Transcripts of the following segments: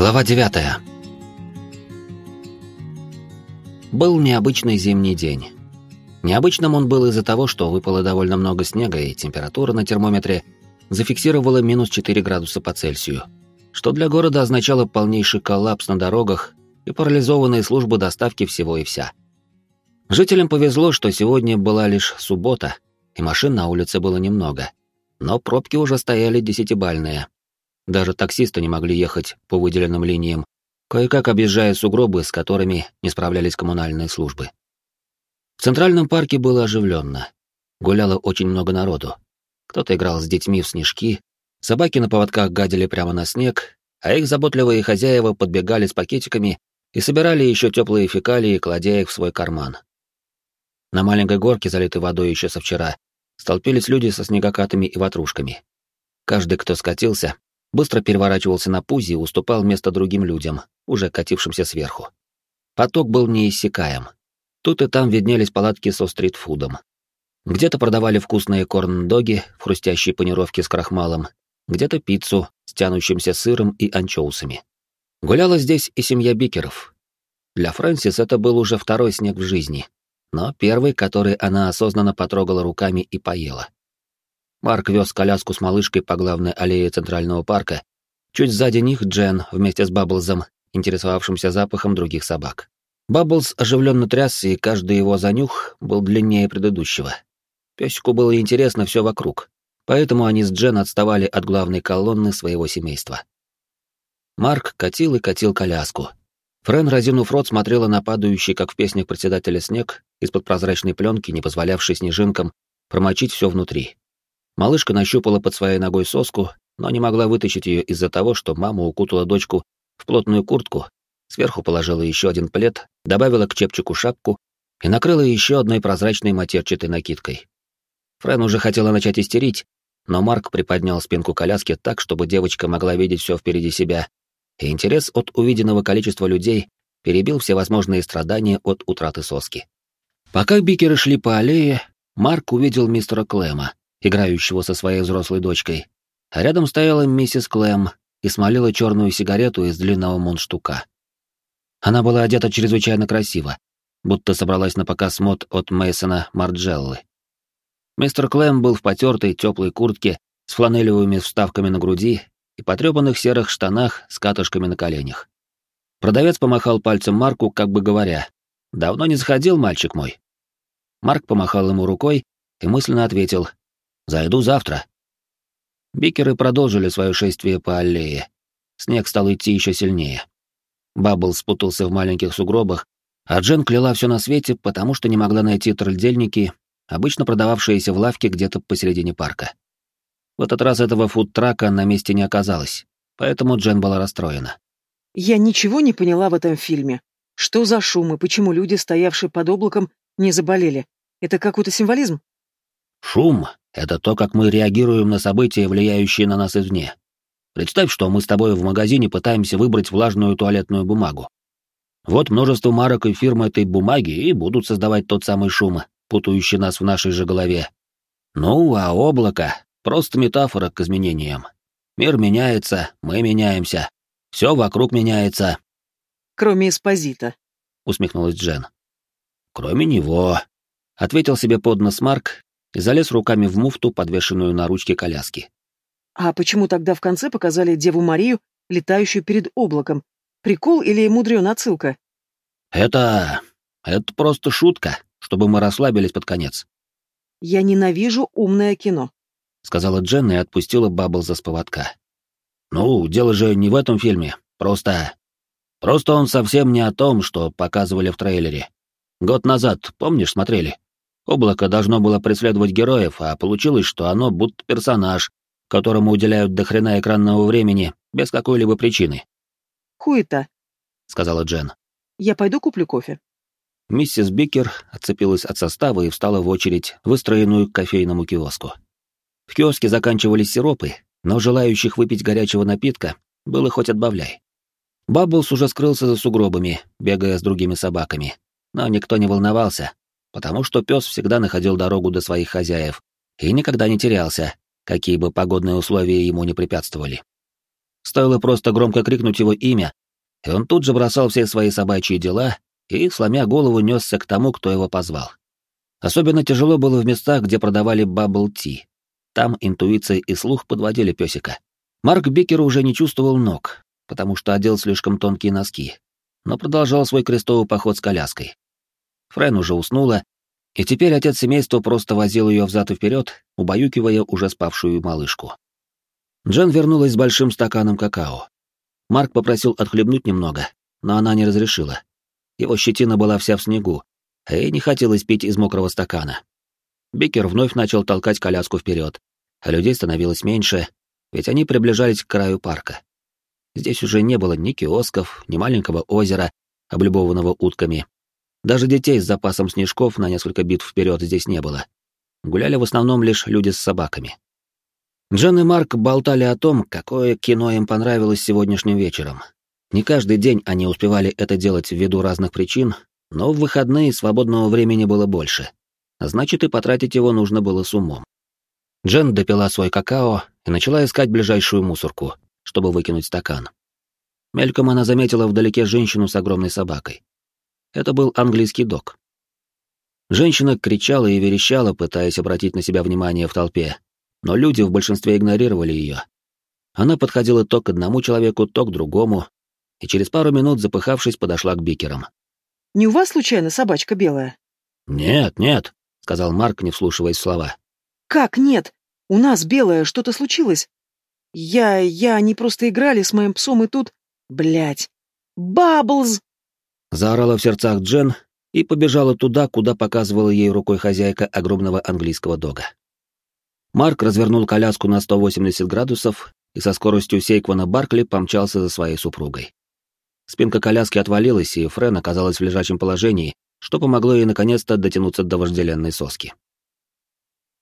Глава 9. Был необычный зимний день. Необычным он был из-за того, что выпало довольно много снега, и температура на термометре зафиксировала минус 4 градуса по Цельсию, что для города означало полнейший коллапс на дорогах и парализованные службы доставки всего и вся. Жителям повезло, что сегодня была лишь суббота, и машин на улице было немного, но пробки уже стояли десятибальные, даже таксисты не могли ехать по выделенным линиям, кое-как объезжая сугробы, с которыми не справлялись коммунальные службы. В Центральном парке было оживленно. Гуляло очень много народу. Кто-то играл с детьми в снежки, собаки на поводках гадили прямо на снег, а их заботливые хозяева подбегали с пакетиками и собирали еще теплые фекалии, кладя их в свой карман. На маленькой горке, залитой водой еще со вчера, столпились люди со снегокатами и ватрушками. Каждый, кто скатился, быстро переворачивался на пузе и уступал место другим людям, уже катившимся сверху. Поток был неиссякаем. Тут и там виднелись палатки со стритфудом. Где-то продавали вкусные корн-доги в хрустящей панировке с крахмалом, где-то пиццу с тянущимся сыром и анчоусами. Гуляла здесь и семья Бикеров. Для Фрэнсис это был уже второй снег в жизни, но первый, который она осознанно потрогала руками и поела. Марк вез коляску с малышкой по главной аллее Центрального парка. Чуть сзади них Джен вместе с Бабблзом, интересовавшимся запахом других собак. Бабблс оживленно трясся, и каждый его занюх был длиннее предыдущего. Песику было интересно все вокруг, поэтому они с Джен отставали от главной колонны своего семейства. Марк катил и катил коляску. Френ, разинув рот, смотрела на падающий, как в песнях председателя, снег из-под прозрачной пленки, не позволявшей снежинкам промочить все внутри. Малышка нащупала под своей ногой соску, но не могла вытащить ее из-за того, что мама укутала дочку в плотную куртку, сверху положила еще один плед, добавила к чепчику шапку и накрыла еще одной прозрачной матерчатой накидкой. Френ уже хотела начать истерить, но Марк приподнял спинку коляски так, чтобы девочка могла видеть все впереди себя, и интерес от увиденного количества людей перебил всевозможные страдания от утраты соски. Пока бикеры шли по аллее, Марк увидел мистера Клэма, играющего со своей взрослой дочкой, а рядом стояла миссис Клэм и смолила черную сигарету из длинного мундштука. Она была одета чрезвычайно красиво, будто собралась на показ мод от Мейсона Марджеллы. Мистер Клэм был в потертой теплой куртке с фланелевыми вставками на груди и потрепанных серых штанах с катышками на коленях. Продавец помахал пальцем Марку, как бы говоря, «Давно не заходил, мальчик мой». Марк помахал ему рукой и мысленно ответил Зайду завтра. Бикеры продолжили свое шествие по аллее. Снег стал идти еще сильнее. Баббл спутался в маленьких сугробах, а Джен кляла все на свете, потому что не могла найти трольдельники, обычно продававшиеся в лавке где-то посередине парка. В этот раз этого фудтрака на месте не оказалось, поэтому Джен была расстроена. «Я ничего не поняла в этом фильме. Что за шум и почему люди, стоявшие под облаком, не заболели? Это какой-то символизм?» «Шум это то, как мы реагируем на события, влияющие на нас извне. Представь, что мы с тобой в магазине пытаемся выбрать влажную туалетную бумагу. Вот множество марок и фирм этой бумаги и будут создавать тот самый шум, путающий нас в нашей же голове. Ну, а облако — просто метафора к изменениям. Мир меняется, мы меняемся. Все вокруг меняется. Кроме эспозита, — усмехнулась Джен. Кроме него, — ответил себе под нос Марк и залез руками в муфту, подвешенную на ручке коляски. А почему тогда в конце показали Деву Марию, летающую перед облаком? Прикол или мудрёная отсылка? Это... это просто шутка, чтобы мы расслабились под конец. Я ненавижу умное кино, сказала Дженна и отпустила Бабблза с поводка. Ну, дело же не в этом фильме, просто... Просто он совсем не о том, что показывали в трейлере. Год назад, помнишь, смотрели? Облако должно было преследовать героев, а получилось, что оно будто персонаж, которому уделяют до хрена экранного времени без какой-либо причины. «Хуета», — сказала Джен. «Я пойду куплю кофе». Миссис Бикер отцепилась от состава и встала в очередь, выстроенную к кофейному киоску. В киоске заканчивались сиропы, но желающих выпить горячего напитка было хоть отбавляй. Бабблс уже скрылся за сугробами, бегая с другими собаками, но никто не волновался, потому что пес всегда находил дорогу до своих хозяев и никогда не терялся, какие бы погодные условия ему не препятствовали. Стоило просто громко крикнуть его имя, и он тут же бросал все свои собачьи дела и, сломя голову, несся к тому, кто его позвал. Особенно тяжело было в местах, где продавали bubble tea. Там интуиция и слух подводили песика. Марк Бикер уже не чувствовал ног, потому что одел слишком тонкие носки, но продолжал свой крестовый поход с коляской. Френ уже уснула, и теперь отец семейства просто возил ее взад и вперед, убаюкивая уже спавшую малышку. Джен вернулась с большим стаканом какао. Марк попросил отхлебнуть немного, но она не разрешила. Его щетина была вся в снегу, а ей не хотелось пить из мокрого стакана. Бикер вновь начал толкать коляску вперед, а людей становилось меньше, ведь они приближались к краю парка. Здесь уже не было ни киосков, ни маленького озера, облюбованного утками. Даже детей с запасом снежков на несколько битв вперед здесь не было. Гуляли в основном лишь люди с собаками. Джен и Марк болтали о том, какое кино им понравилось сегодняшним вечером. Не каждый день они успевали это делать ввиду разных причин, но в выходные свободного времени было больше. Значит, и потратить его нужно было с умом. Джен допила свой какао и начала искать ближайшую мусорку, чтобы выкинуть стакан. Мельком она заметила вдалеке женщину с огромной собакой. Это был английский дог. Женщина кричала и верещала, пытаясь обратить на себя внимание в толпе, но люди в большинстве игнорировали ее. Она подходила то к одному человеку, то к другому, и через пару минут, запыхавшись, подошла к бикерам. «Не у вас, случайно, собачка белая?» «Нет, нет», — сказал Марк, не вслушиваясь в слова. «Как нет? У нас белая, что-то случилось?» «Я... я... они просто играли с моим псом, и тут... Блять! Бабблз!» Заорала в сердцах Джен и побежала туда, куда показывала ей рукой хозяйка огромного английского дога. Марк развернул коляску на 180 градусов и со скоростью Сейквана Баркли помчался за своей супругой. Спинка коляски отвалилась, и Френ оказалась в лежачем положении, что помогло ей наконец-то дотянуться до вожделенной соски.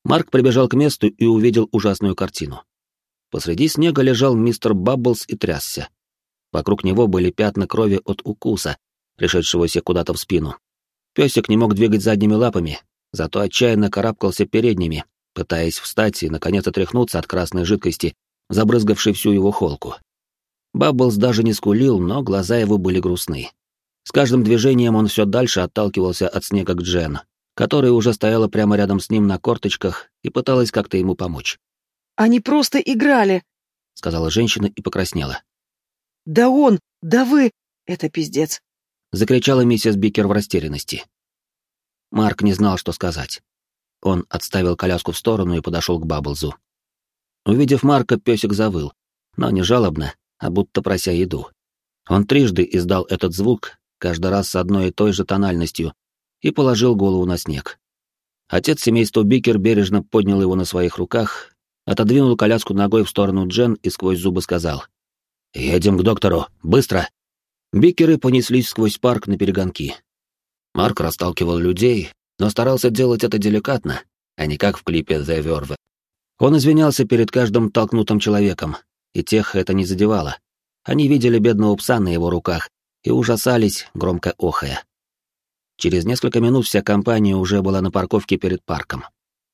Марк прибежал к месту и увидел ужасную картину. Посреди снега лежал мистер Бабблс и трясся. Вокруг него были пятна крови от укуса, пришедшегося куда-то в спину. Песик не мог двигать задними лапами, зато отчаянно карабкался передними, пытаясь встать и, наконец, отряхнуться от красной жидкости, забрызгавшей всю его холку. Бабблс даже не скулил, но глаза его были грустны. С каждым движением он все дальше отталкивался от снега к Джен, которая уже стояла прямо рядом с ним на корточках и пыталась как-то ему помочь. «Они просто играли», — сказала женщина и покраснела. «Да он, да вы, это пиздец», — закричала миссис Бикер в растерянности. Марк не знал, что сказать. Он отставил коляску в сторону и подошел к Бабблзу. Увидев Марка, песик завыл, но не жалобно, а будто прося еду. Он трижды издал этот звук, каждый раз с одной и той же тональностью, и положил голову на снег. Отец семейства Бикер бережно поднял его на своих руках, отодвинул коляску ногой в сторону Джен и сквозь зубы сказал «Едем к доктору, быстро!» Бикеры понеслись сквозь парк на перегонки. Марк расталкивал людей, но старался делать это деликатно, а не как в клипе «The Verve». Он извинялся перед каждым толкнутым человеком, и тех это не задевало. Они видели бедного пса на его руках и ужасались, громко охая. Через несколько минут вся компания уже была на парковке перед парком.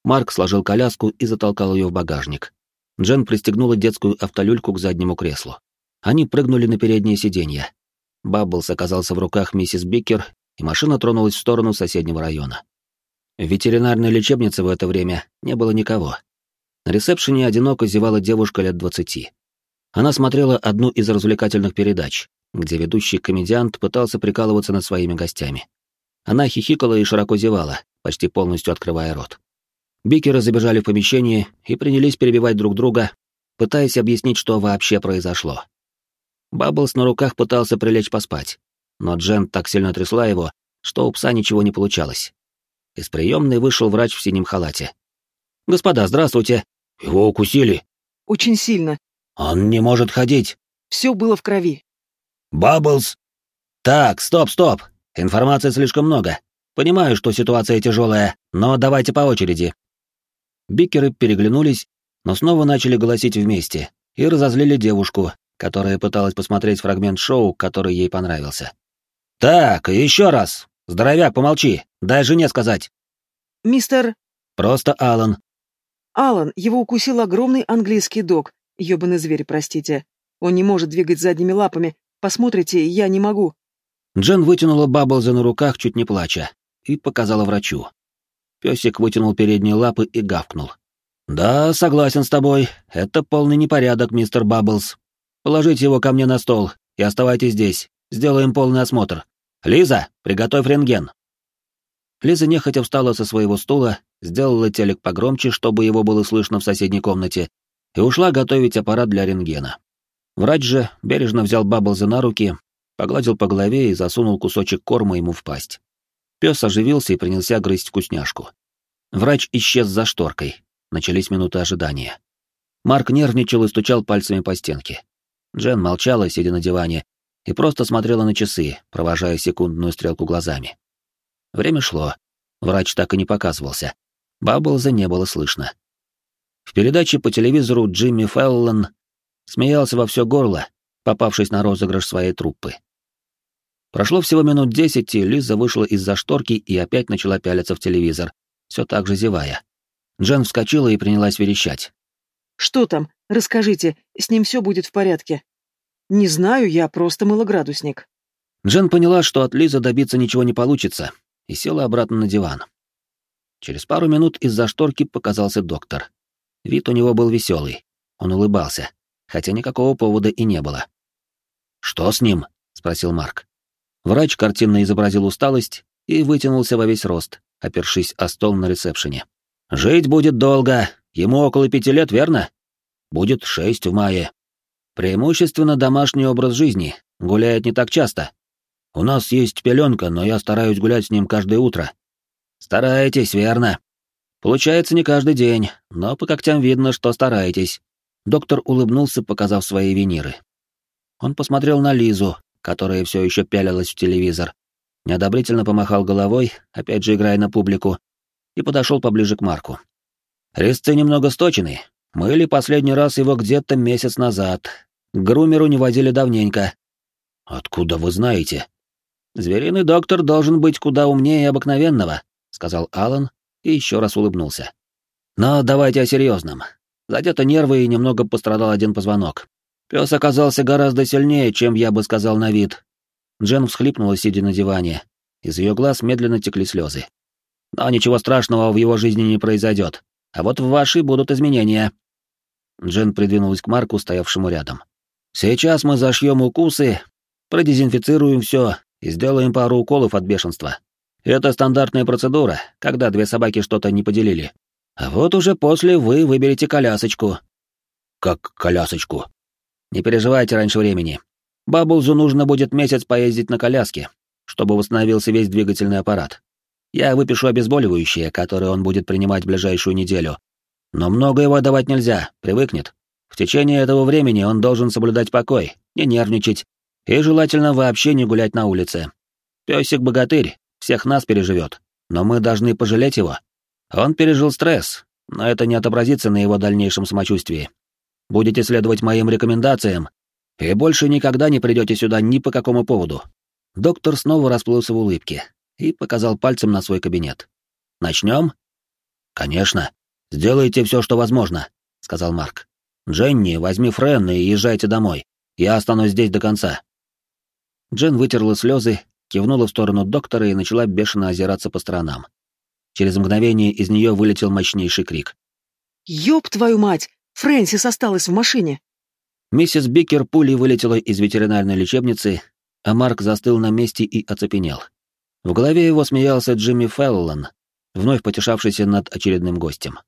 Марк сложил коляску и затолкал ее в багажник. Джен пристегнула детскую автолюльку к заднему креслу. Они прыгнули на переднее сиденье. Бабблс оказался в руках миссис Бикер, и машина тронулась в сторону соседнего района. В ветеринарной лечебнице в это время не было никого. На ресепшене одиноко зевала девушка лет двадцати. Она смотрела одну из развлекательных передач, где ведущий комедиант пытался прикалываться над своими гостями. Она хихикала и широко зевала, почти полностью открывая рот. Бикеры забежали в помещение и принялись перебивать друг друга, пытаясь объяснить, что вообще произошло. Бабблс на руках пытался прилечь поспать, но Джен так сильно трясла его, что у пса ничего не получалось. Из приемной вышел врач в синем халате. «Господа, здравствуйте!» «Его укусили?» «Очень сильно. Он не может ходить. Все было в крови. Бабблс. Так, стоп, стоп. Информации слишком много. Понимаю, что ситуация тяжелая, но давайте по очереди. Бикеры переглянулись, но снова начали голосить вместе и разозлили девушку, которая пыталась посмотреть фрагмент шоу, который ей понравился. Так, еще раз. Здоровяк, помолчи. Дай жене сказать. Мистер... Просто Алан. Алан, его укусил огромный английский дог, Ёбаный зверь, простите. Он не может двигать задними лапами. Посмотрите, я не могу. Джен вытянула Бабблза на руках, чуть не плача, и показала врачу. Песик вытянул передние лапы и гавкнул. «Да, согласен с тобой. Это полный непорядок, мистер Бабблс. Положите его ко мне на стол и оставайтесь здесь. Сделаем полный осмотр. Лиза, приготовь рентген». Лиза нехотя встала со своего стула, сделала телек погромче, чтобы его было слышно в соседней комнате, и ушла готовить аппарат для рентгена. Врач же бережно взял Бабблза на руки, погладил по голове и засунул кусочек корма ему в пасть. Пес оживился и принялся грызть вкусняшку. Врач исчез за шторкой. Начались минуты ожидания. Марк нервничал и стучал пальцами по стенке. Джен молчала, сидя на диване, и просто смотрела на часы, провожая секундную стрелку глазами. Время шло. Врач так и не показывался. Бабблза не было слышно. В передаче по телевизору Джимми Феллон смеялся во все горло, попавшись на розыгрыш своей труппы. Прошло всего минут десять, и Лиза вышла из-за шторки и опять начала пялиться в телевизор, все так же зевая. Джен вскочила и принялась верещать. «Что там? Расскажите, с ним все будет в порядке?» «Не знаю, я просто малоградусник». Джен поняла, что от Лизы добиться ничего не получится, и села обратно на диван. Через пару минут из-за шторки показался доктор. Вид у него был веселый. Он улыбался, хотя никакого повода и не было. «Что с ним?» — спросил Марк. Врач картинно изобразил усталость и вытянулся во весь рост, опершись о стол на ресепшене. «Жить будет долго. Ему около пяти лет, верно? Будет шесть в мае. Преимущественно домашний образ жизни. Гуляет не так часто. У нас есть пеленка, но я стараюсь гулять с ним каждое утро. Стараетесь, верно? Получается не каждый день, но по когтям видно, что стараетесь. Доктор улыбнулся, показав свои виниры. Он посмотрел на Лизу, которая все еще пялилась в телевизор, неодобрительно помахал головой, опять же играя на публику, и подошел поближе к Марку. «Резцы немного сточены. Мыли последний раз его где-то месяц назад. К грумеру не водили давненько». «Откуда вы знаете?» «Звериный доктор должен быть куда умнее обыкновенного», — сказал Алан и еще раз улыбнулся. «Но давайте о серьезном. Задето нервы и немного пострадал один позвонок. Пес оказался гораздо сильнее, чем я бы сказал на вид». Джен всхлипнула, сидя на диване. Из ее глаз медленно текли слезы. «Но ничего страшного в его жизни не произойдет. А вот в вашей будут изменения». Джен придвинулась к Марку, стоявшему рядом. «Сейчас мы зашьем укусы, продезинфицируем все и сделаем пару уколов от бешенства. Это стандартная процедура, когда две собаки что-то не поделили. А вот уже после вы выберете колясочку. Как колясочку? Не переживайте раньше времени. Бабулзу нужно будет месяц поездить на коляске, чтобы восстановился весь двигательный аппарат. Я выпишу обезболивающее, которое он будет принимать в ближайшую неделю. Но много его давать нельзя, привыкнет. В течение этого времени он должен соблюдать покой, не нервничать, и желательно вообще не гулять на улице. Песик-богатырь, всех нас переживет, но мы должны пожалеть его. Он пережил стресс, но это не отобразится на его дальнейшем самочувствии. Будете следовать моим рекомендациям, и больше никогда не придете сюда ни по какому поводу. Доктор снова расплылся в улыбке и показал пальцем на свой кабинет. Начнем? Конечно. Сделайте все, что возможно, сказал Марк. Дженни, возьми Френ и езжайте домой. Я останусь здесь до конца. Джен вытерла слезы, кивнула в сторону доктора и начала бешено озираться по сторонам. Через мгновение из нее вылетел мощнейший крик. «Ёб твою мать! Фрэнсис осталась в машине!» Миссис Бикер пулей вылетела из ветеринарной лечебницы, а Марк застыл на месте и оцепенел. В голове его смеялся Джимми Феллон, вновь потешавшийся над очередным гостем.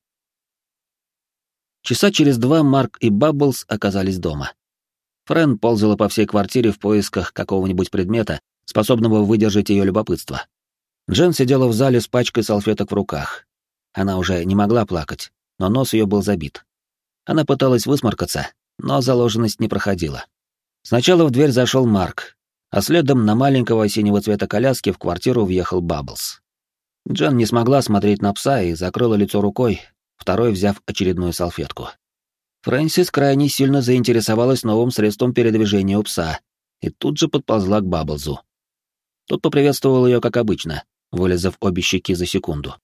Часа через два Марк и Бабблс оказались дома. Френ ползала по всей квартире в поисках какого-нибудь предмета, способного выдержать ее любопытство. Джен сидела в зале с пачкой салфеток в руках. Она уже не могла плакать, но нос ее был забит. Она пыталась высморкаться, но заложенность не проходила. Сначала в дверь зашел Марк, а следом на маленького синего цвета коляски в квартиру въехал Бабблс. Джен не смогла смотреть на пса и закрыла лицо рукой, второй взяв очередную салфетку. Фрэнсис крайне сильно заинтересовалась новым средством передвижения у пса и тут же подползла к Бабблзу. Тот поприветствовал ее как обычно, вылезав обе щеки за секунду.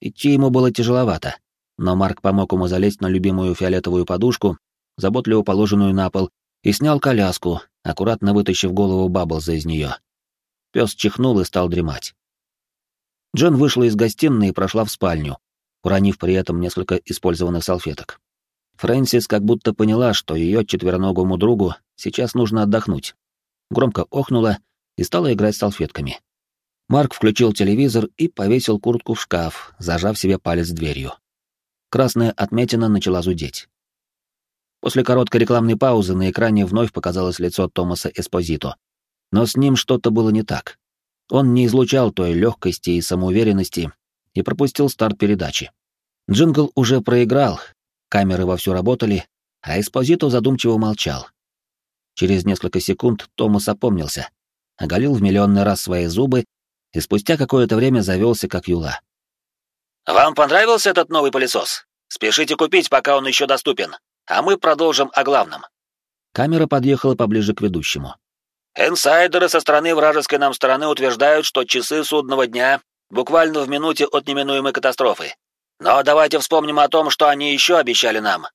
Идти ему было тяжеловато, но Марк помог ему залезть на любимую фиолетовую подушку, заботливо положенную на пол, и снял коляску, аккуратно вытащив голову Бабблза из нее. Пес чихнул и стал дремать. Джен вышла из гостиной и прошла в спальню, уронив при этом несколько использованных салфеток. Фрэнсис как будто поняла, что ее четвероногому другу сейчас нужно отдохнуть. Громко охнула и стала играть с салфетками. Марк включил телевизор и повесил куртку в шкаф, зажав себе палец дверью. Красная отметина начала зудеть. После короткой рекламной паузы на экране вновь показалось лицо Томаса Эспозито. Но с ним что-то было не так. Он не излучал той легкости и самоуверенности и пропустил старт передачи. Джингл уже проиграл, камеры вовсю работали, а Эспозито задумчиво молчал. Через несколько секунд Томас опомнился, оголил в миллионный раз свои зубы и спустя какое-то время завелся как юла. «Вам понравился этот новый пылесос? Спешите купить, пока он еще доступен, а мы продолжим о главном». Камера подъехала поближе к ведущему. «Инсайдеры со стороны вражеской нам стороны утверждают, что часы судного дня буквально в минуте от неминуемой катастрофы. Но давайте вспомним о том, что они еще обещали нам».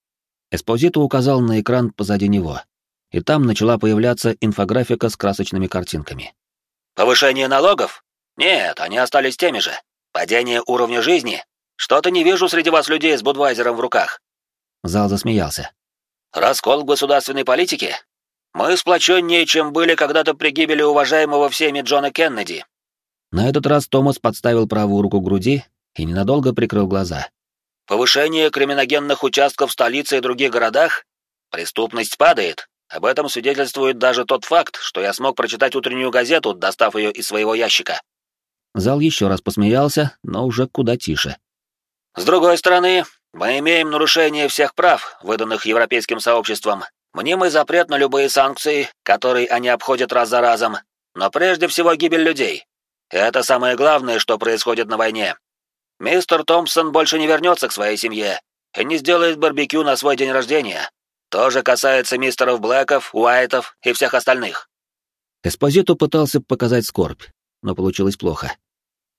Эспозито указал на экран позади него, и там начала появляться инфографика с красочными картинками. «Повышение налогов? Нет, они остались теми же. Падение уровня жизни? Что-то не вижу среди вас людей с Будвайзером в руках. Зал засмеялся. Раскол в государственной политике? Мы сплоченнее, чем были когда-то при гибели уважаемого всеми Джона Кеннеди. На этот раз Томас подставил правую руку к груди и ненадолго прикрыл глаза. Повышение криминогенных участков в столице и других городах? Преступность падает. Об этом свидетельствует даже тот факт, что я смог прочитать утреннюю газету, достав ее из своего ящика. Зал еще раз посмеялся, но уже куда тише. С другой стороны, мы имеем нарушение всех прав, выданных европейским сообществом, мнимый запрет на любые санкции, которые они обходят раз за разом, но прежде всего гибель людей. Это самое главное, что происходит на войне. Мистер Томпсон больше не вернется к своей семье и не сделает барбекю на свой день рождения. То же касается мистеров Блэков, Уайтов и всех остальных. Эспозиту пытался показать скорбь, но получилось плохо.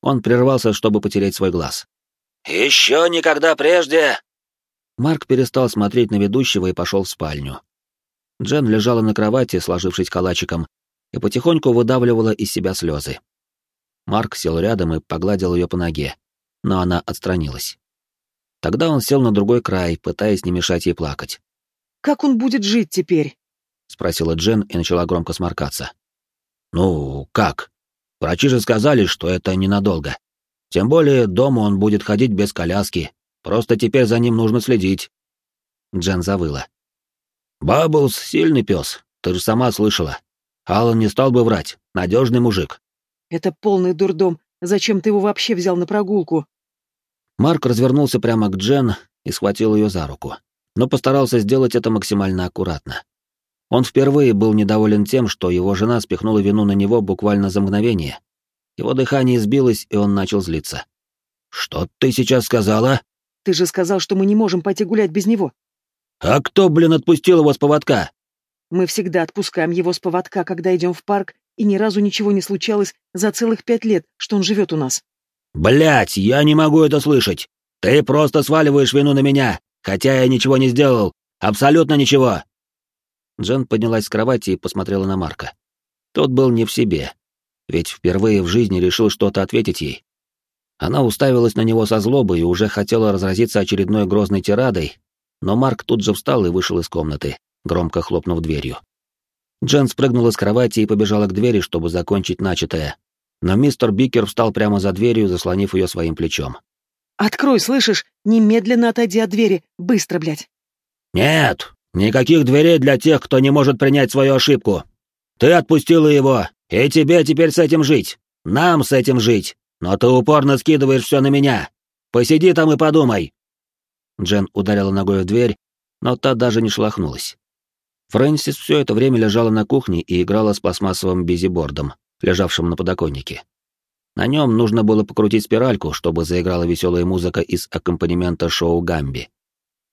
Он прервался, чтобы потереть свой глаз. «Еще никогда прежде...» Марк перестал смотреть на ведущего и пошел в спальню. Джен лежала на кровати, сложившись калачиком, и потихоньку выдавливала из себя слезы. Марк сел рядом и погладил ее по ноге, но она отстранилась. Тогда он сел на другой край, пытаясь не мешать ей плакать. «Как он будет жить теперь?» — спросила Джен и начала громко сморкаться. «Ну, как?» Врачи же сказали, что это ненадолго. Тем более дома он будет ходить без коляски. Просто теперь за ним нужно следить. Джен завыла. Бабблс — сильный пес, ты же сама слышала. Алан не стал бы врать, надежный мужик. Это полный дурдом. Зачем ты его вообще взял на прогулку? Марк развернулся прямо к Джен и схватил ее за руку, но постарался сделать это максимально аккуратно. Он впервые был недоволен тем, что его жена спихнула вину на него буквально за мгновение. Его дыхание сбилось, и он начал злиться. «Что ты сейчас сказала?» «Ты же сказал, что мы не можем пойти гулять без него». «А кто, блин, отпустил его с поводка?» «Мы всегда отпускаем его с поводка, когда идем в парк, и ни разу ничего не случалось за целых пять лет, что он живет у нас». Блять, я не могу это слышать! Ты просто сваливаешь вину на меня, хотя я ничего не сделал. Абсолютно ничего!» Джен поднялась с кровати и посмотрела на Марка. Тот был не в себе, ведь впервые в жизни решил что-то ответить ей. Она уставилась на него со злобой и уже хотела разразиться очередной грозной тирадой, но Марк тут же встал и вышел из комнаты, громко хлопнув дверью. Джен спрыгнула с кровати и побежала к двери, чтобы закончить начатое. Но мистер Бикер встал прямо за дверью, заслонив ее своим плечом. «Открой, слышишь? Немедленно отойди от двери. Быстро, блядь!» «Нет, Никаких дверей для тех, кто не может принять свою ошибку. Ты отпустила его, и тебе теперь с этим жить. Нам с этим жить. Но ты упорно скидываешь все на меня. Посиди там и подумай. Джен ударила ногой в дверь, но та даже не шлахнулась. Фрэнсис все это время лежала на кухне и играла с пластмассовым бизибордом, лежавшим на подоконнике. На нем нужно было покрутить спиральку, чтобы заиграла веселая музыка из аккомпанемента шоу «Гамби».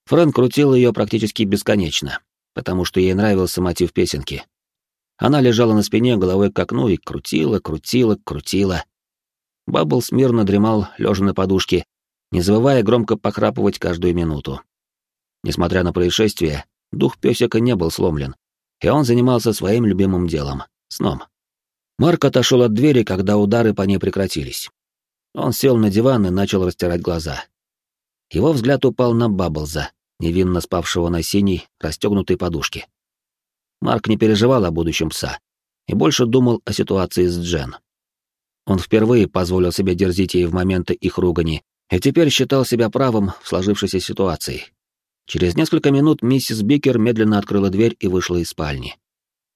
Фрэн крутил ее практически бесконечно, потому что ей нравился мотив песенки. Она лежала на спине головой к окну и крутила, крутила, крутила. Баббл смирно дремал, лежа на подушке, не забывая громко похрапывать каждую минуту. Несмотря на происшествие, дух песика не был сломлен. и он занимался своим любимым делом — сном. Марк отошел от двери, когда удары по ней прекратились. Он сел на диван и начал растирать глаза. Его взгляд упал на Бабблза, невинно спавшего на синей, расстегнутой подушке. Марк не переживал о будущем пса и больше думал о ситуации с Джен. Он впервые позволил себе дерзить ей в моменты их ругани, и теперь считал себя правым в сложившейся ситуации. Через несколько минут миссис Бикер медленно открыла дверь и вышла из спальни.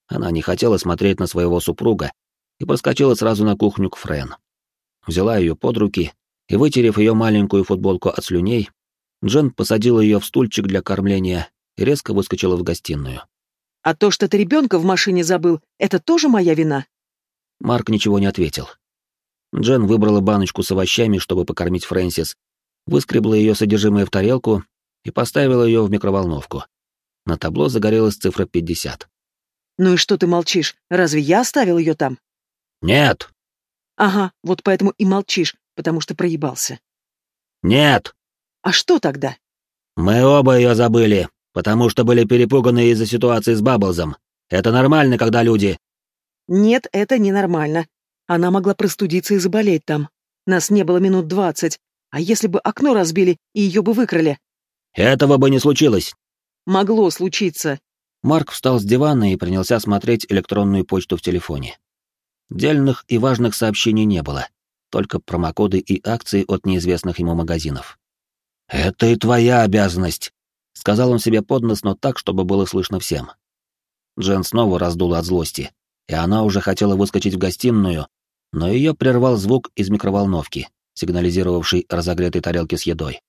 Она не хотела смотреть на своего супруга и проскочила сразу на кухню к Френ. Взяла ее под руки и, вытерев ее маленькую футболку от слюней, Джен посадила ее в стульчик для кормления и резко выскочила в гостиную. «А то, что ты ребенка в машине забыл, это тоже моя вина?» Марк ничего не ответил. Джен выбрала баночку с овощами, чтобы покормить Фрэнсис, выскребла ее содержимое в тарелку и поставила ее в микроволновку. На табло загорелась цифра 50. «Ну и что ты молчишь? Разве я оставил ее там?» «Нет!» «Ага, вот поэтому и молчишь, потому что проебался». «Нет!» «А что тогда?» «Мы оба ее забыли, потому что были перепуганы из-за ситуации с Бабблзом. Это нормально, когда люди...» «Нет, это ненормально. Она могла простудиться и заболеть там. Нас не было минут двадцать. А если бы окно разбили и ее бы выкрали? Этого бы не случилось. Могло случиться. Марк встал с дивана и принялся смотреть электронную почту в телефоне. Дельных и важных сообщений не было, только промокоды и акции от неизвестных ему магазинов. «Это и твоя обязанность», — сказал он себе под нос, но так, чтобы было слышно всем. Джен снова раздула от злости, и она уже хотела выскочить в гостиную, но ее прервал звук из микроволновки, сигнализировавший разогретой тарелки с едой.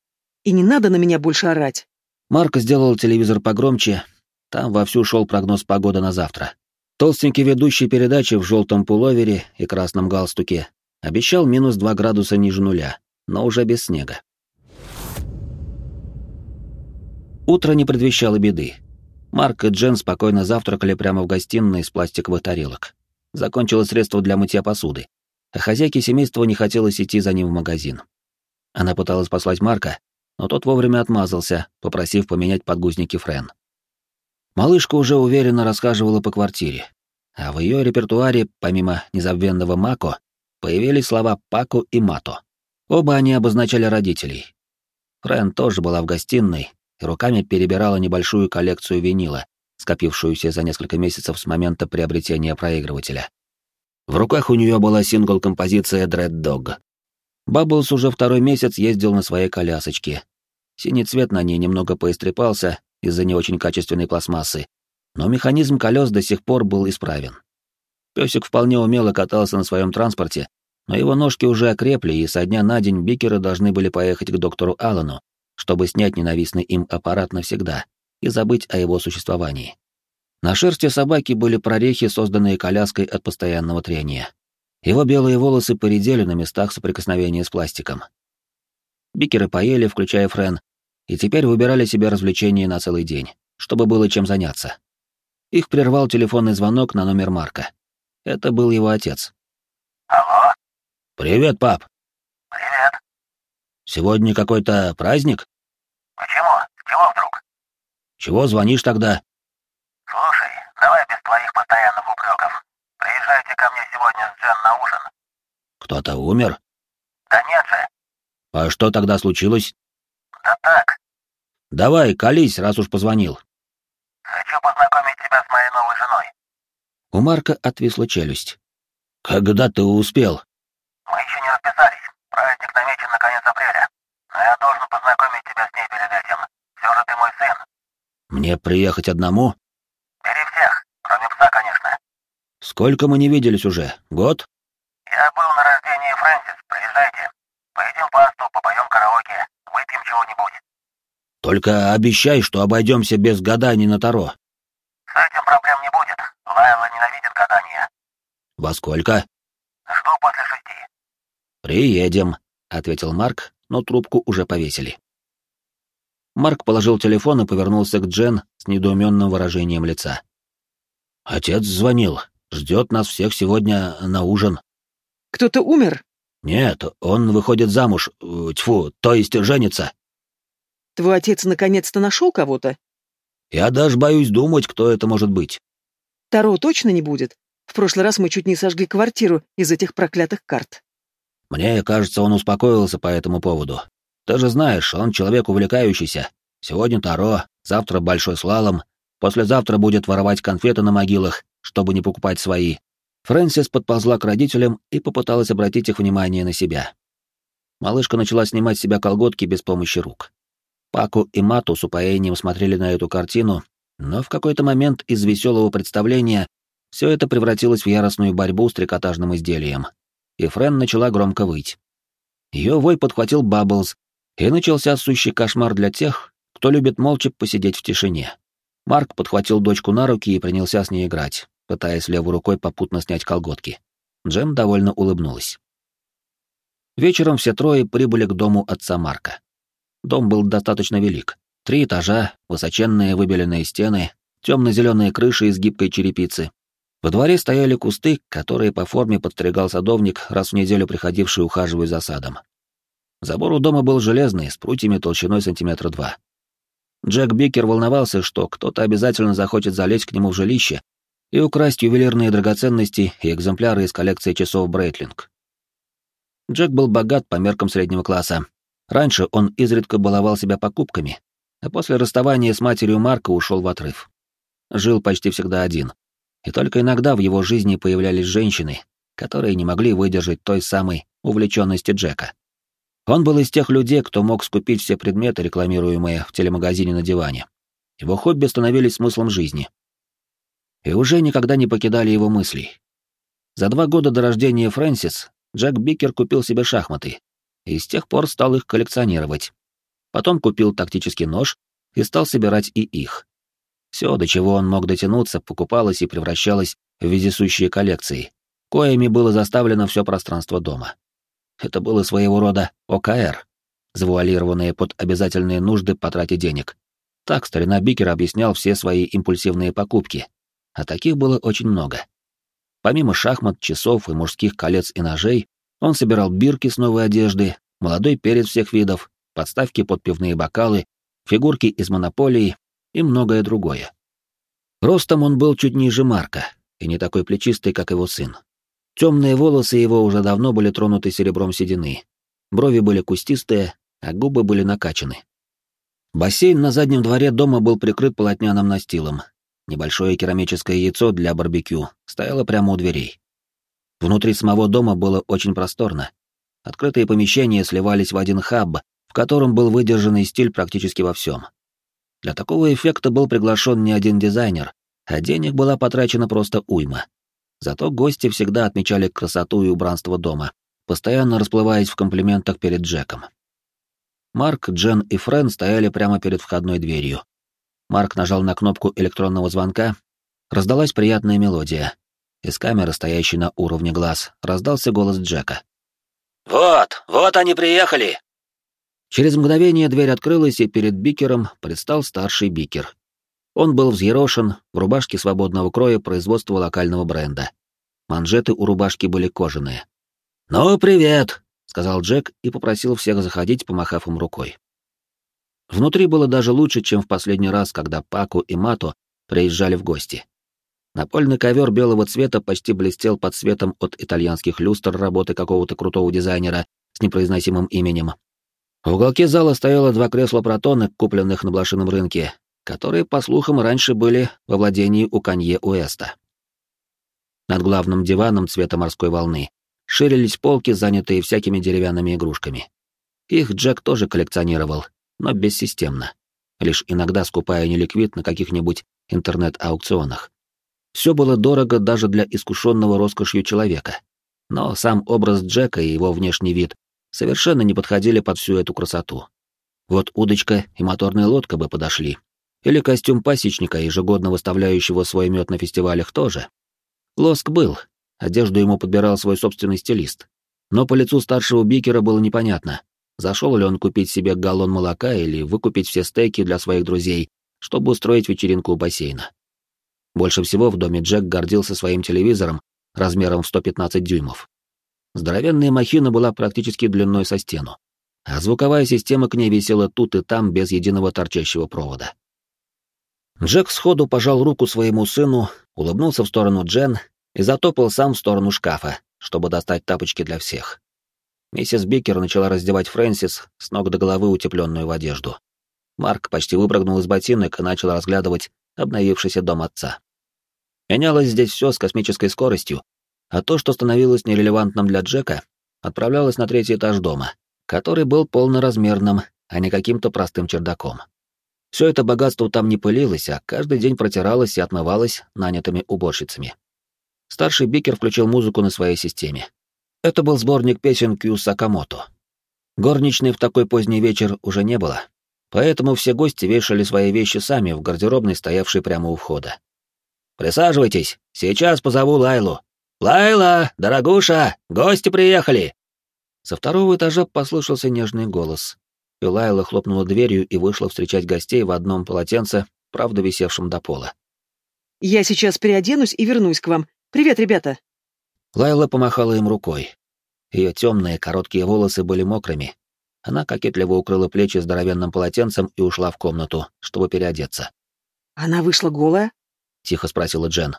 «И не надо на меня больше орать!» Марк сделал телевизор погромче, там вовсю шел прогноз погоды на завтра. Толстенький ведущий передачи в желтом пуловере и красном галстуке обещал минус 2 градуса ниже нуля, но уже без снега. Утро не предвещало беды. Марк и Джен спокойно завтракали прямо в гостиной из пластиковых тарелок. Закончилось средство для мытья посуды, а хозяйке семейства не хотелось идти за ним в магазин. Она пыталась послать Марка, но тот вовремя отмазался, попросив поменять подгузники Френ. Малышка уже уверенно расхаживала по квартире, а в ее репертуаре, помимо незабвенного Мако, появились слова Пако и Мато. Оба они обозначали родителей. Френ тоже была в гостиной, и руками перебирала небольшую коллекцию винила, скопившуюся за несколько месяцев с момента приобретения проигрывателя. В руках у нее была сингл-композиция Dread Dog. Бабблс уже второй месяц ездил на своей колясочке. Синий цвет на ней немного поистрепался из-за не очень качественной пластмассы, но механизм колес до сих пор был исправен. Песик вполне умело катался на своем транспорте, но его ножки уже окрепли, и со дня на день бикеры должны были поехать к доктору Аллану, чтобы снять ненавистный им аппарат навсегда и забыть о его существовании. На шерсти собаки были прорехи, созданные коляской от постоянного трения. Его белые волосы поредели на местах соприкосновения с пластиком. Бикеры поели, включая Френ, и теперь выбирали себе развлечения на целый день, чтобы было чем заняться. Их прервал телефонный звонок на номер Марка. Это был его отец. «Алло?» «Привет, пап». «Привет. Сегодня какой-то праздник? Почему? С чего вдруг? Чего звонишь тогда? Слушай, давай без твоих постоянных упреков. Приезжайте ко мне сегодня с Джен на ужин. Кто-то умер? Да нет же. А что тогда случилось? Да так. Давай, колись, раз уж позвонил. Хочу познакомить тебя с моей новой женой. У Марка отвисла челюсть. Когда ты успел? Мы еще не расписались. Праздник намечен на конец апреля. Но я должен познакомить тебя с ней перед этим. Все же ты мой сын. Мне приехать одному? Бери всех, кроме пса, конечно. Сколько мы не виделись уже? Год? Я был на рождении Фрэнсис. Приезжайте. Поедим пасту, попоем караоке, выпьем чего-нибудь. Только обещай, что обойдемся без гаданий на Таро. С этим проблем не будет. Лайла ненавидит гадания. Во сколько? Жду после шести. Приедем, ответил Марк, но трубку уже повесили. Марк положил телефон и повернулся к Джен с недоуменным выражением лица. Отец звонил. Ждет нас всех сегодня на ужин. Кто-то умер? Нет, он выходит замуж. э, Тьфу, то есть женится. Твой отец наконец-то нашел кого-то? Я даже боюсь думать, кто это может быть. Таро точно не будет? В прошлый раз мы чуть не сожгли квартиру из этих проклятых карт. Мне кажется, он успокоился по этому поводу. Ты же знаешь, он человек увлекающийся. Сегодня Таро, завтра большой слалом, послезавтра будет воровать конфеты на могилах, чтобы не покупать свои. Фрэнсис подползла к родителям и попыталась обратить их внимание на себя. Малышка начала снимать с себя колготки без помощи рук. Паку и Мату с упоением смотрели на эту картину, но в какой-то момент из веселого представления все это превратилось в яростную борьбу с трикотажным изделием, и Френ начала громко выть. Ее вой подхватил Бабблс, и начался сущий кошмар для тех, кто любит молча посидеть в тишине. Марк подхватил дочку на руки и принялся с ней играть, пытаясь левой рукой попутно снять колготки. Джем довольно улыбнулась. Вечером все трое прибыли к дому отца Марка. Дом был достаточно велик. Три этажа, высоченные выбеленные стены, темно-зеленые крыши из гибкой черепицы. Во дворе стояли кусты, которые по форме подстригал садовник, раз в неделю приходивший ухаживать за садом. Забор у дома был железный, с прутьями толщиной сантиметра два. Джек Бикер волновался, что кто-то обязательно захочет залезть к нему в жилище и украсть ювелирные драгоценности и экземпляры из коллекции часов Брейтлинг. Джек был богат по меркам среднего класса. Раньше он изредка баловал себя покупками, а после расставания с матерью Марка ушел в отрыв. Жил почти всегда один. И только иногда в его жизни появлялись женщины, которые не могли выдержать той самой увлеченности Джека. Он был из тех людей, кто мог скупить все предметы, рекламируемые в телемагазине на диване. Его хобби становились смыслом жизни. И уже никогда не покидали его мыслей. За два года до рождения Фрэнсис Джек Бикер купил себе шахматы и с тех пор стал их коллекционировать. Потом купил тактический нож и стал собирать и их. Все, до чего он мог дотянуться, покупалось и превращалось в вездесущие коллекции, коими было заставлено все пространство дома. Это было своего рода ОКР, завуалированные под обязательные нужды по денег. Так старина Бикер объяснял все свои импульсивные покупки, а таких было очень много. Помимо шахмат, часов и мужских колец и ножей, он собирал бирки с новой одежды, молодой перец всех видов, подставки под пивные бокалы, фигурки из монополии и многое другое. Ростом он был чуть ниже Марка и не такой плечистый, как его сын. Темные волосы его уже давно были тронуты серебром седины. Брови были кустистые, а губы были накачаны. Бассейн на заднем дворе дома был прикрыт полотняным настилом. Небольшое керамическое яйцо для барбекю стояло прямо у дверей. Внутри самого дома было очень просторно. Открытые помещения сливались в один хаб, в котором был выдержанный стиль практически во всем. Для такого эффекта был приглашен не один дизайнер, а денег была потрачена просто уйма. Зато гости всегда отмечали красоту и убранство дома, постоянно расплываясь в комплиментах перед Джеком. Марк, Джен и Френ стояли прямо перед входной дверью. Марк нажал на кнопку электронного звонка, раздалась приятная мелодия. Из камеры, стоящей на уровне глаз, раздался голос Джека. «Вот, вот они приехали!» Через мгновение дверь открылась, и перед Бикером предстал старший Бикер. Он был взъерошен, в рубашке свободного кроя производства локального бренда. Манжеты у рубашки были кожаные. «Ну, привет!» — сказал Джек и попросил всех заходить, помахав им рукой. Внутри было даже лучше, чем в последний раз, когда Паку и Мато приезжали в гости. Напольный ковер белого цвета почти блестел под светом от итальянских люстр работы какого-то крутого дизайнера с непроизносимым именем. В уголке зала стояло два кресла протона, купленных на блошином рынке, которые, по слухам, раньше были во владении у Канье Уэста. Над главным диваном цвета морской волны ширились полки, занятые всякими деревянными игрушками. Их Джек тоже коллекционировал, но бессистемно, лишь иногда скупая неликвид на каких-нибудь интернет-аукционах. Все было дорого даже для искушенного роскошью человека, но сам образ Джека и его внешний вид совершенно не подходили под всю эту красоту. Вот удочка и моторная лодка бы подошли, или костюм пасечника, ежегодно выставляющего свой мед на фестивалях, тоже. Лоск был, одежду ему подбирал свой собственный стилист. Но по лицу старшего Бикера было непонятно, зашел ли он купить себе галлон молока или выкупить все стейки для своих друзей, чтобы устроить вечеринку у бассейна. Больше всего в доме Джек гордился своим телевизором размером в 115 дюймов. Здоровенная махина была практически длиной со стену, а звуковая система к ней висела тут и там без единого торчащего провода. Джек сходу пожал руку своему сыну улыбнулся в сторону Джен и затопал сам в сторону шкафа, чтобы достать тапочки для всех. Миссис Бикер начала раздевать Фрэнсис с ног до головы утепленную в одежду. Марк почти выпрыгнул из ботинок и начал разглядывать обновившийся дом отца. Менялось здесь все с космической скоростью, а то, что становилось нерелевантным для Джека, отправлялось на третий этаж дома, который был полноразмерным, а не каким-то простым чердаком. Все это богатство там не пылилось, а каждый день протиралось и отмывалось нанятыми уборщицами. Старший Бикер включил музыку на своей системе. Это был сборник песен Кью Сакамото. Горничной в такой поздний вечер уже не было, поэтому все гости вешали свои вещи сами в гардеробной, стоявшей прямо у входа. «Присаживайтесь, сейчас позову Лайлу. Лайла, дорогуша, гости приехали!» Со второго этажа послышался нежный голос, и Лайла хлопнула дверью и вышла встречать гостей в одном полотенце, правда висевшем до пола. «Я сейчас переоденусь и вернусь к вам. Привет, ребята!» Лайла помахала им рукой. Ее темные короткие волосы были мокрыми. Она кокетливо укрыла плечи здоровенным полотенцем и ушла в комнату, чтобы переодеться. «Она вышла голая?» — тихо спросила Джен.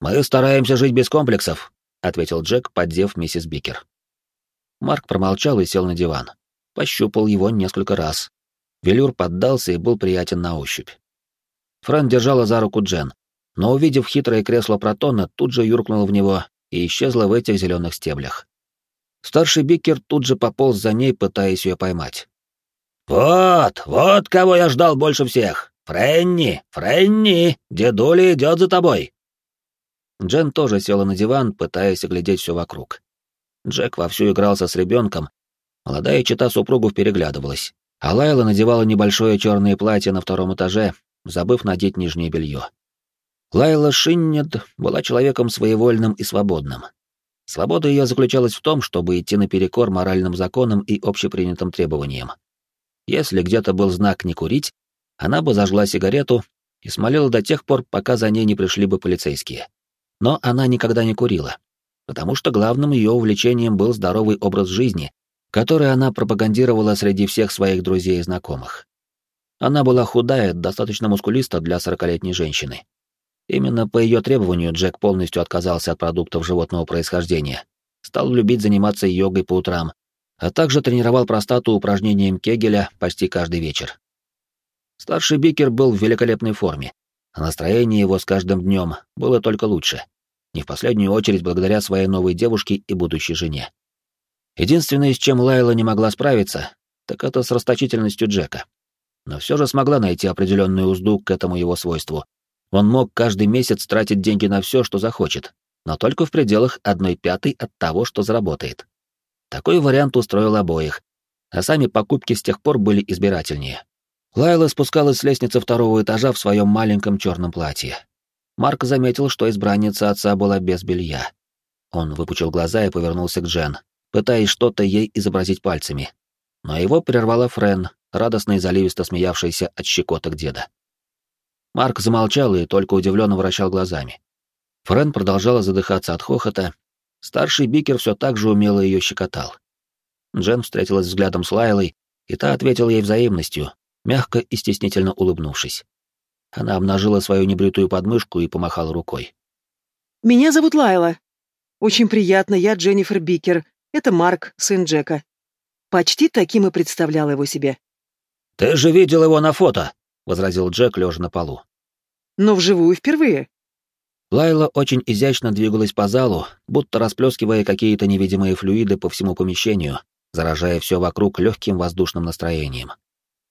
«Мы стараемся жить без комплексов», — ответил Джек, поддев миссис Бикер. Марк промолчал и сел на диван пощупал его несколько раз. Велюр поддался и был приятен на ощупь. Фрэн держала за руку Джен, но, увидев хитрое кресло протона, тут же юркнула в него и исчезла в этих зеленых стеблях. Старший Бикер тут же пополз за ней, пытаясь ее поймать. «Вот, вот кого я ждал больше всех! Фрэнни, Фрэнни, дедуля идет за тобой!» Джен тоже села на диван, пытаясь оглядеть все вокруг. Джек вовсю игрался с ребенком, Молодая чита супругов переглядывалась, а Лайла надевала небольшое черное платье на втором этаже, забыв надеть нижнее белье. Лайла Шиннет была человеком своевольным и свободным. Свобода ее заключалась в том, чтобы идти наперекор моральным законам и общепринятым требованиям. Если где-то был знак «не курить», она бы зажгла сигарету и смолила до тех пор, пока за ней не пришли бы полицейские. Но она никогда не курила, потому что главным ее увлечением был здоровый образ жизни, который она пропагандировала среди всех своих друзей и знакомых. Она была худая, достаточно мускулиста для сорокалетней женщины. Именно по ее требованию Джек полностью отказался от продуктов животного происхождения, стал любить заниматься йогой по утрам, а также тренировал простату упражнением Кегеля почти каждый вечер. Старший Бикер был в великолепной форме, а настроение его с каждым днем было только лучше, не в последнюю очередь благодаря своей новой девушке и будущей жене. Единственное, с чем Лайла не могла справиться, так это с расточительностью Джека. Но все же смогла найти определенную узду к этому его свойству. Он мог каждый месяц тратить деньги на все, что захочет, но только в пределах одной пятой от того, что заработает. Такой вариант устроил обоих, а сами покупки с тех пор были избирательнее. Лайла спускалась с лестницы второго этажа в своем маленьком черном платье. Марк заметил, что избранница отца была без белья. Он выпучил глаза и повернулся к Джен, пытаясь что-то ей изобразить пальцами. Но его прервала Френ, радостно и заливисто смеявшаяся от щекоток деда. Марк замолчал и только удивленно вращал глазами. Френ продолжала задыхаться от хохота. Старший Бикер все так же умело ее щекотал. Джен встретилась взглядом с Лайлой, и та ответила ей взаимностью, мягко и стеснительно улыбнувшись. Она обнажила свою небритую подмышку и помахала рукой. «Меня зовут Лайла. Очень приятно, я Дженнифер Бикер. Это Марк, сын Джека. Почти таким и представлял его себе. «Ты же видел его на фото», — возразил Джек, лежа на полу. «Но вживую впервые». Лайла очень изящно двигалась по залу, будто расплескивая какие-то невидимые флюиды по всему помещению, заражая все вокруг легким воздушным настроением.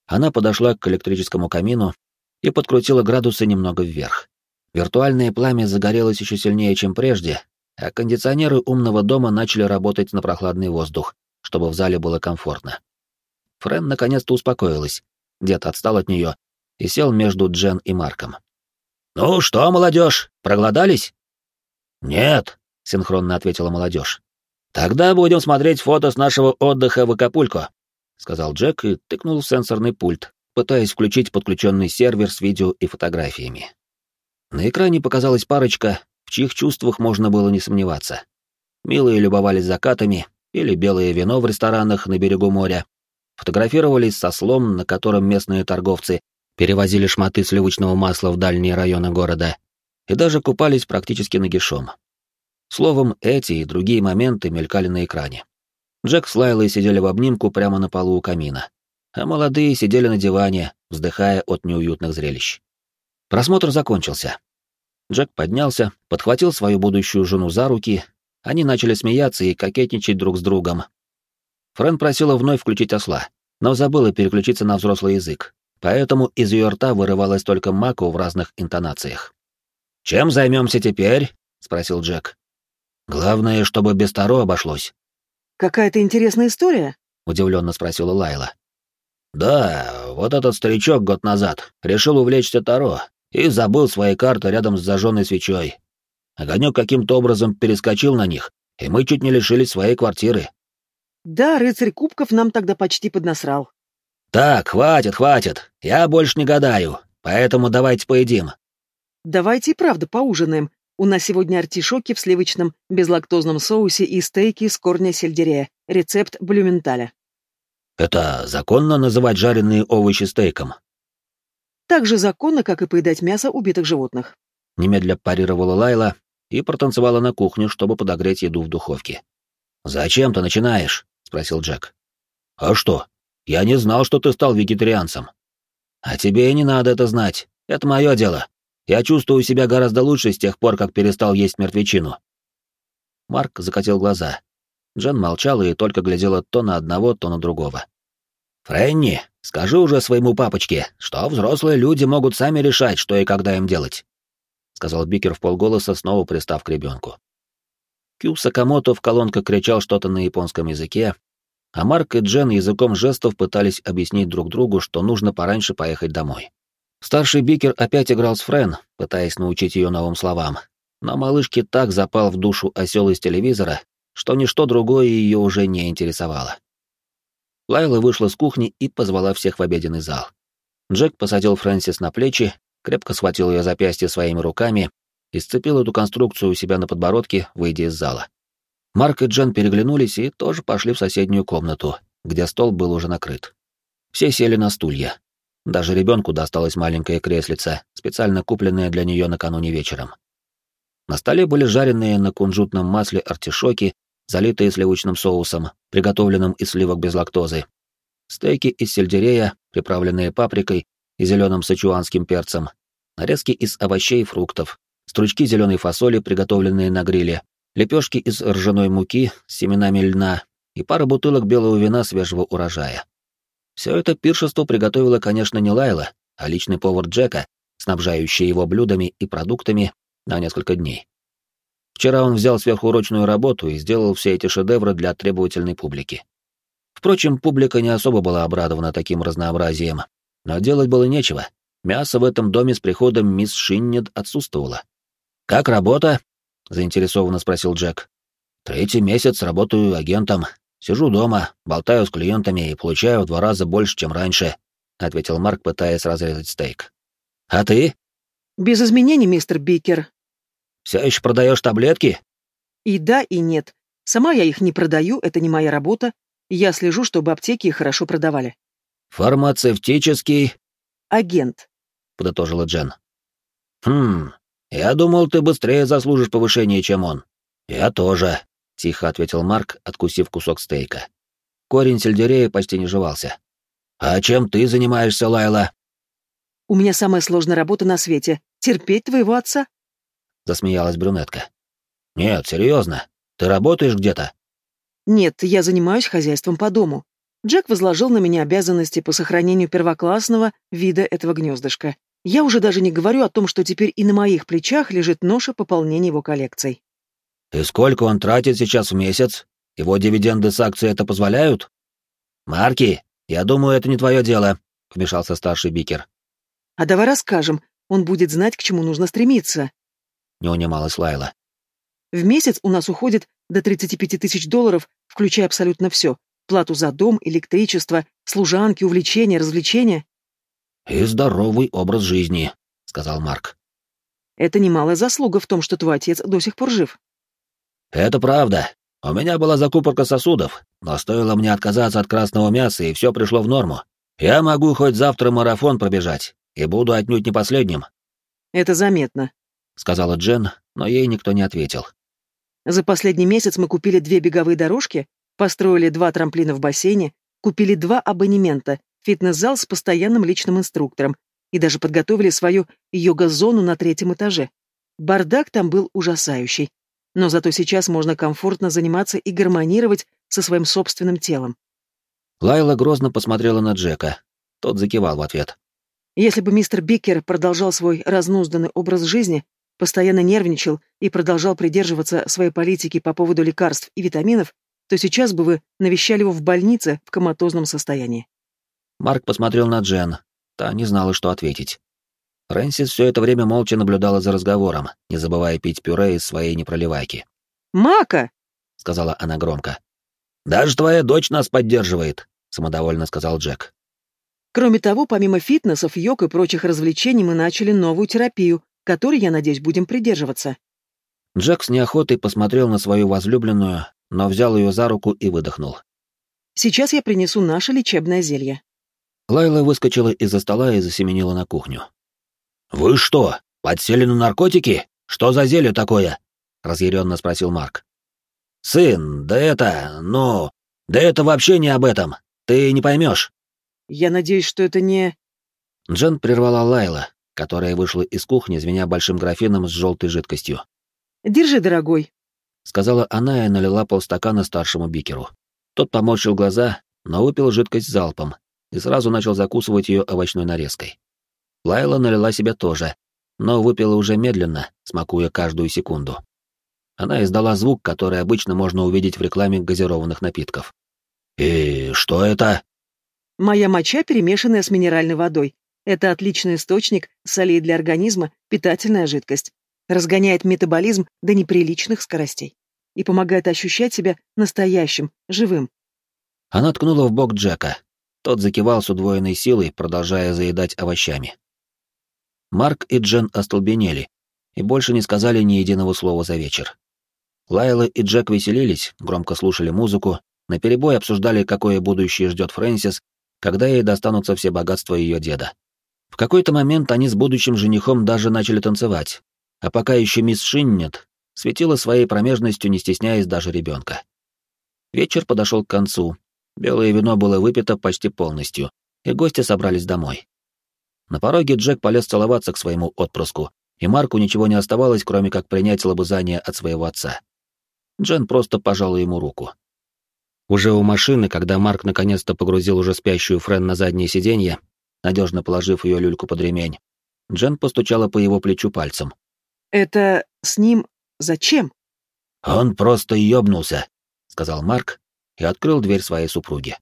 Она подошла к электрическому камину и подкрутила градусы немного вверх. Виртуальное пламя загорелось еще сильнее, чем прежде, а кондиционеры умного дома начали работать на прохладный воздух, чтобы в зале было комфортно. Френ наконец-то успокоилась. Дед отстал от нее и сел между Джен и Марком. «Ну что, молодежь, проголодались?» «Нет», — синхронно ответила молодежь. «Тогда будем смотреть фото с нашего отдыха в Акапулько», — сказал Джек и тыкнул в сенсорный пульт, пытаясь включить подключенный сервер с видео и фотографиями. На экране показалась парочка, чьих чувствах можно было не сомневаться. Милые любовались закатами, или белое вино в ресторанах на берегу моря, фотографировались со слом, на котором местные торговцы перевозили шматы сливочного масла в дальние районы города, и даже купались практически нагишом. Словом, эти и другие моменты мелькали на экране. Джек с Лайлой сидели в обнимку прямо на полу у камина, а молодые сидели на диване, вздыхая от неуютных зрелищ. Просмотр закончился. Джек поднялся, подхватил свою будущую жену за руки, они начали смеяться и кокетничать друг с другом. Фрэн просила вновь включить осла, но забыла переключиться на взрослый язык, поэтому из ее рта вырывалось только маку в разных интонациях. «Чем займемся теперь?» — спросил Джек. «Главное, чтобы без Таро обошлось». «Какая-то интересная история?» — удивленно спросила Лайла. «Да, вот этот старичок год назад решил увлечься Таро и забыл свои карты рядом с зажженной свечой. Огонек каким-то образом перескочил на них, и мы чуть не лишились своей квартиры». «Да, рыцарь кубков нам тогда почти поднасрал». «Так, хватит, хватит, я больше не гадаю, поэтому давайте поедим». «Давайте и правда поужинаем. У нас сегодня артишоки в сливочном безлактозном соусе и стейки с корня сельдерея. Рецепт блюменталя». Это законно называть жареные овощи стейком? Так же законно, как и поедать мясо убитых животных. Немедля парировала Лайла и протанцевала на кухню, чтобы подогреть еду в духовке. «Зачем ты начинаешь?» — спросил Джек. «А что? Я не знал, что ты стал вегетарианцем». «А тебе и не надо это знать. Это мое дело. Я чувствую себя гораздо лучше с тех пор, как перестал есть мертвечину». Марк закатил глаза. Джен молчала и только глядела то на одного, то на другого. «Фрэнни, скажи уже своему папочке, что взрослые люди могут сами решать, что и когда им делать», — сказал Бикер в полголоса, снова пристав к ребенку. Кью Сакамото в колонках кричал что-то на японском языке, а Марк и Джен языком жестов пытались объяснить друг другу, что нужно пораньше поехать домой. Старший Бикер опять играл с Френ, пытаясь научить ее новым словам, но малышке так запал в душу осел из телевизора, что ничто другое ее уже не интересовало. Лайла вышла с кухни и позвала всех в обеденный зал. Джек посадил Фрэнсис на плечи, крепко схватил ее запястье своими руками и сцепил эту конструкцию у себя на подбородке, выйдя из зала. Марк и Джен переглянулись и тоже пошли в соседнюю комнату, где стол был уже накрыт. Все сели на стулья. Даже ребенку досталось маленькое креслице, специально купленное для нее накануне вечером. На столе были жареные на кунжутном масле артишоки залитые сливочным соусом, приготовленным из сливок без лактозы. Стейки из сельдерея, приправленные паприкой и зеленым сычуанским перцем, нарезки из овощей и фруктов, стручки зеленой фасоли, приготовленные на гриле, лепешки из ржаной муки с семенами льна и пара бутылок белого вина свежего урожая. Все это пиршество приготовила, конечно, не Лайла, а личный повар Джека, снабжающий его блюдами и продуктами на несколько дней. Вчера он взял сверхурочную работу и сделал все эти шедевры для требовательной публики. Впрочем, публика не особо была обрадована таким разнообразием, но делать было нечего. Мясо в этом доме с приходом мисс Шиннет отсутствовало. «Как работа?» — заинтересованно спросил Джек. «Третий месяц работаю агентом. Сижу дома, болтаю с клиентами и получаю в два раза больше, чем раньше», — ответил Марк, пытаясь разрезать стейк. «А ты?» «Без изменений, мистер Бикер. Все еще продаешь таблетки? И да, и нет. Сама я их не продаю, это не моя работа. Я слежу, чтобы аптеки их хорошо продавали. Фармацевтический... Агент, подытожила Джен. Хм, я думал, ты быстрее заслужишь повышение, чем он. Я тоже, тихо ответил Марк, откусив кусок стейка. Корень сельдерея почти не жевался. А чем ты занимаешься, Лайла? У меня самая сложная работа на свете — терпеть твоего отца. — засмеялась брюнетка. «Нет, серьезно. Ты работаешь где-то?» «Нет, я занимаюсь хозяйством по дому. Джек возложил на меня обязанности по сохранению первоклассного вида этого гнездышка. Я уже даже не говорю о том, что теперь и на моих плечах лежит ноша пополнения его коллекций». «И сколько он тратит сейчас в месяц? Его дивиденды с акций это позволяют?» «Марки, я думаю, это не твое дело», — вмешался старший Бикер. «А давай расскажем. Он будет знать, к чему нужно стремиться не унималась Лайла. В месяц у нас уходит до 35 тысяч долларов, включая абсолютно все. Плату за дом, электричество, служанки, увлечения, развлечения. «И здоровый образ жизни», — сказал Марк. «Это немалая заслуга в том, что твой отец до сих пор жив». «Это правда. У меня была закупорка сосудов, но стоило мне отказаться от красного мяса, и все пришло в норму. Я могу хоть завтра марафон пробежать, и буду отнюдь не последним». «Это заметно», — сказала Джен, но ей никто не ответил. За последний месяц мы купили две беговые дорожки, построили два трамплина в бассейне, купили два абонемента, фитнес-зал с постоянным личным инструктором и даже подготовили свою йога-зону на третьем этаже. Бардак там был ужасающий. Но зато сейчас можно комфортно заниматься и гармонировать со своим собственным телом. Лайла грозно посмотрела на Джека. Тот закивал в ответ. Если бы мистер Бикер продолжал свой разнузданный образ жизни, постоянно нервничал и продолжал придерживаться своей политики по поводу лекарств и витаминов, то сейчас бы вы навещали его в больнице в коматозном состоянии. Марк посмотрел на Джен. Та не знала, что ответить. Фрэнсис все это время молча наблюдала за разговором, не забывая пить пюре из своей непроливайки. «Мака!» — сказала она громко. «Даже твоя дочь нас поддерживает», — самодовольно сказал Джек. Кроме того, помимо фитнесов, йог и прочих развлечений, мы начали новую терапию, которой, я надеюсь, будем придерживаться. Джек с неохотой посмотрел на свою возлюбленную, но взял ее за руку и выдохнул. Сейчас я принесу наше лечебное зелье. Лайла выскочила из-за стола и засеменила на кухню. «Вы что, подсели на наркотики? Что за зелье такое?» — разъяренно спросил Марк. «Сын, да это, ну, да это вообще не об этом. Ты не поймешь». «Я надеюсь, что это не...» Джен прервала Лайла, которая вышла из кухни, звеня большим графином с желтой жидкостью. «Держи, дорогой», — сказала она и налила полстакана старшему бикеру. Тот поморщил глаза, но выпил жидкость залпом и сразу начал закусывать ее овощной нарезкой. Лайла налила себе тоже, но выпила уже медленно, смакуя каждую секунду. Она издала звук, который обычно можно увидеть в рекламе газированных напитков. «И что это?» «Моя моча, перемешанная с минеральной водой. Это отличный источник солей для организма, питательная жидкость. Разгоняет метаболизм до неприличных скоростей. И помогает ощущать себя настоящим, живым». Она ткнула в бок Джека. Тот закивал с удвоенной силой, продолжая заедать овощами. Марк и Джен остолбенели и больше не сказали ни единого слова за вечер. Лайла и Джек веселились, громко слушали музыку, наперебой обсуждали, какое будущее ждет Фрэнсис, когда ей достанутся все богатства ее деда. В какой-то момент они с будущим женихом даже начали танцевать, а пока еще мисс Шиннет светила своей промежностью, не стесняясь даже ребенка. Вечер подошел к концу, белое вино было выпито почти полностью, и гости собрались домой. На пороге Джек полез целоваться к своему отпрыску, и Марку ничего не оставалось, кроме как принять лобызание от своего отца. Джен просто пожала ему руку. Уже у машины, когда Марк наконец-то погрузил уже спящую Френ на заднее сиденье, надежно положив ее люльку под ремень, Джен постучала по его плечу пальцем. «Это с ним зачем?» «Он просто ёбнулся», — сказал Марк и открыл дверь своей супруги.